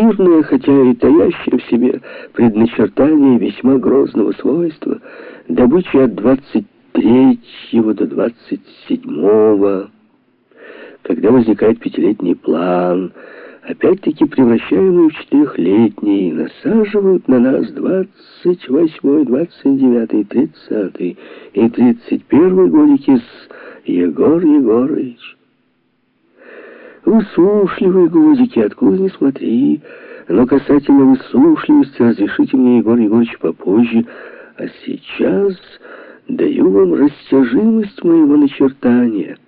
мирное, хотя и таящее в себе предначертание весьма грозного свойства, добычи от 23 до 27 когда возникает пятилетний план, опять-таки превращаемый в четырехлетний, насаживают на нас 28, 29, 30 и 31 годики с Егор Егорович. Высушливые годики, откуда не смотри, но касательно высушливости разрешите мне, Егор Егорович, попозже, а сейчас даю вам растяжимость моего начертания.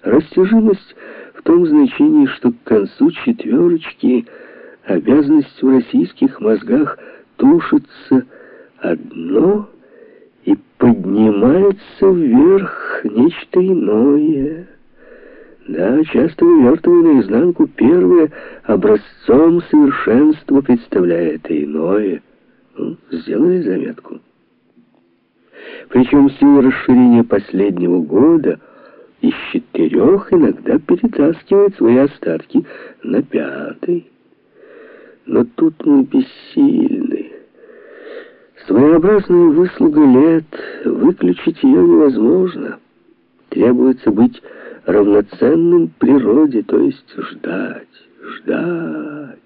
Растяжимость в том значении, что к концу четверочки обязанность в российских мозгах тушится одно и поднимается вверх нечто иное. Да, часто вывертывая наизнанку первое, образцом совершенства представляя это иное. Ну, сделали заметку. Причем сила расширения последнего года — из четырех иногда перетаскивает свои остатки на пятый. Но тут мы бессильны. Своеобразная выслуга лет, выключить ее невозможно. Требуется быть равноценным природе, то есть ждать, ждать.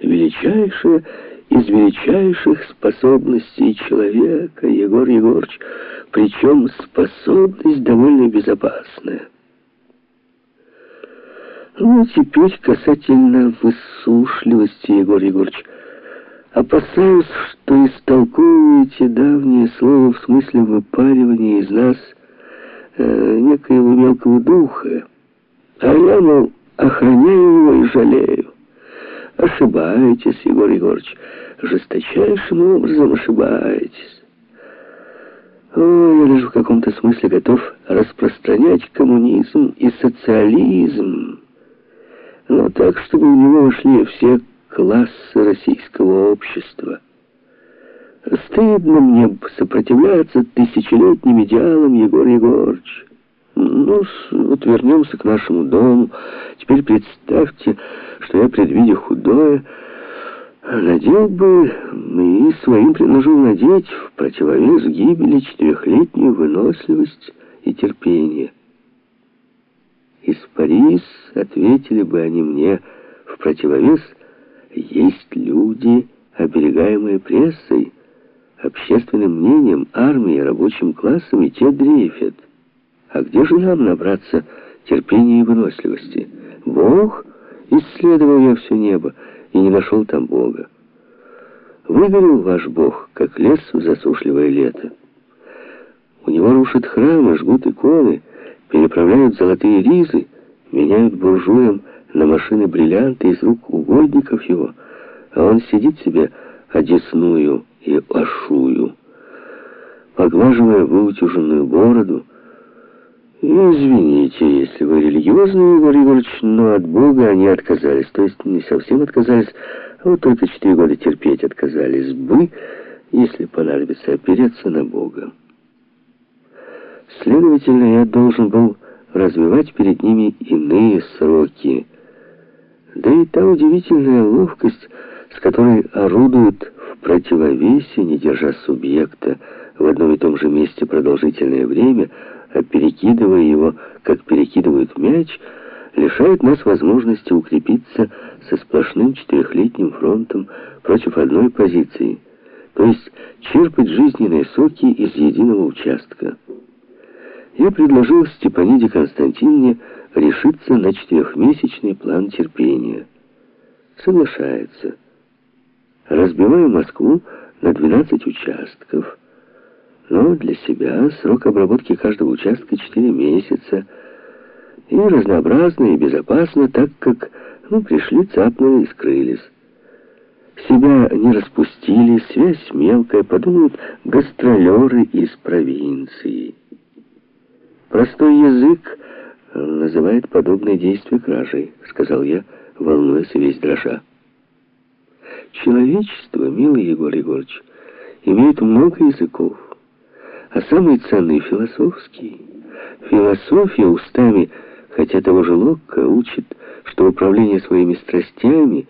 Величайшее из величайших способностей человека, Егор Егорович, причем способность довольно безопасная. Ну, теперь касательно высушливости, Егор Егорович. Опасаюсь, что истолковываете давнее слово в смысле выпаривания из нас э, некоего мелкого духа. А я, мол, охраняю его и жалею. Ошибаетесь, Егор Егорович, жесточайшим образом ошибаетесь. О, я даже в каком-то смысле готов распространять коммунизм и социализм, но так, чтобы в него вошли все классы российского общества. Стыдно мне сопротивляться тысячелетним идеалам, Егор Егорович. Ну, вот вернемся к нашему дому. Теперь представьте, что я, предвидя худое, надел бы и своим предложил надеть в противовес гибели четырехлетнюю выносливость и терпение. Из Парис ответили бы они мне в противовес есть люди, оберегаемые прессой, общественным мнением, армией, рабочим классом, и те дрейфят. А где же нам набраться терпения и выносливости? Бог, исследовал я все небо, и не нашел там Бога. Выгорел ваш Бог, как лес в засушливое лето. У него рушат храмы, жгут иконы, переправляют золотые ризы, меняют буржуям на машины бриллианты из рук угодников его, а он сидит себе одесную и ошую, поглаживая выутюженную бороду, Извините, если вы религиозный, Егор Егорович, но от Бога они отказались. То есть не совсем отказались, а вот только четыре года терпеть отказались бы, если понадобится опереться на Бога. Следовательно, я должен был развивать перед ними иные сроки. Да и та удивительная ловкость, с которой орудуют противовесе, не держа субъекта в одном и том же месте продолжительное время, а перекидывая его, как перекидывают мяч, лишает нас возможности укрепиться со сплошным четырехлетним фронтом против одной позиции, то есть черпать жизненные соки из единого участка. Я предложил Степаниде Константиновне решиться на четырехмесячный план терпения. Соглашается. Разбиваю Москву на 12 участков, но для себя срок обработки каждого участка 4 месяца. И разнообразно, и безопасно, так как ну, пришли, цапнули и скрылись. Себя не распустили, связь мелкая, подумают гастролеры из провинции. Простой язык называет подобные действия кражей, сказал я, волнуясь весь дрожа. Человечество, милый Егор Егорович, имеет много языков а самый ценный философский. Философия устами хотя того же Локка учит, что управление своими страстями